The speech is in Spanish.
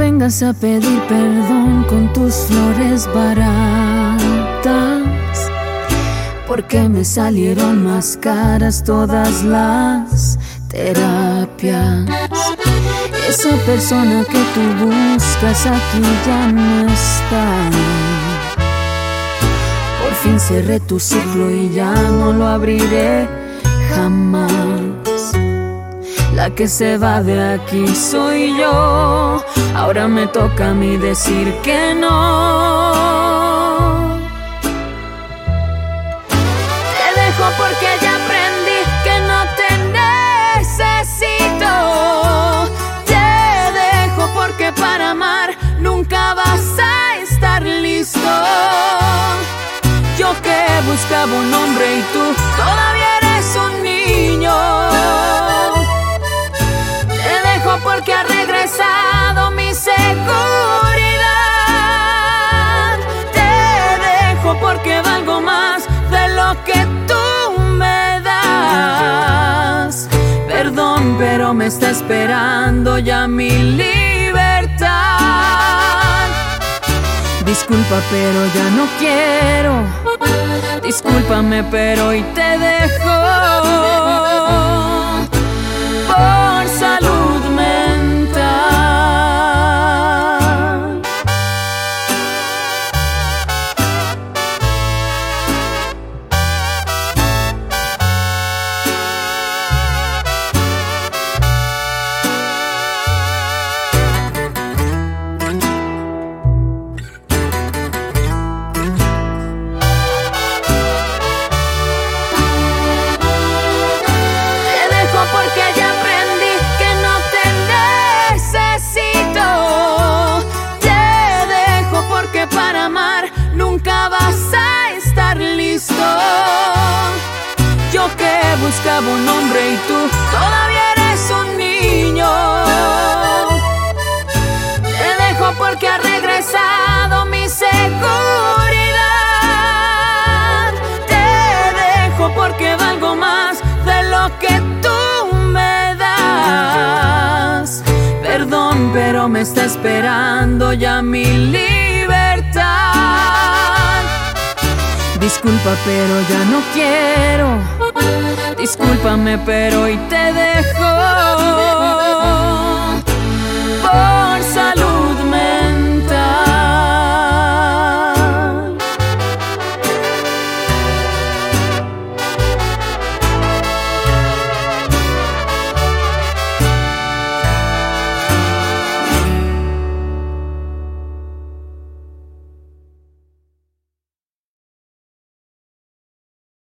Empiezas a pedir perdón con tus flores baratas. Porque me salieron más caras todas las terapias. Esa persona que tú buscas aquí ya no está. Por fin cerré tu ciclo y ya no lo abriré jamás. La que se va de aquí soy yo. Ahora me toca a mí decir que no. Que tú me das. Perdón, pero me está esperando ya mi libertad. Disculpa, pero ya no quiero. Discúlpame, pero hoy te dejo. Buscaba un hombre y tú todavía eres un niño. Te dejo porque ha regresado mi seguridad. Te dejo porque valgo más de lo que tú me das. Perdón, pero me está esperando ya mi libertad. Disculpa, pero ya no quiero. Discúlpame, pero hoy te dejo.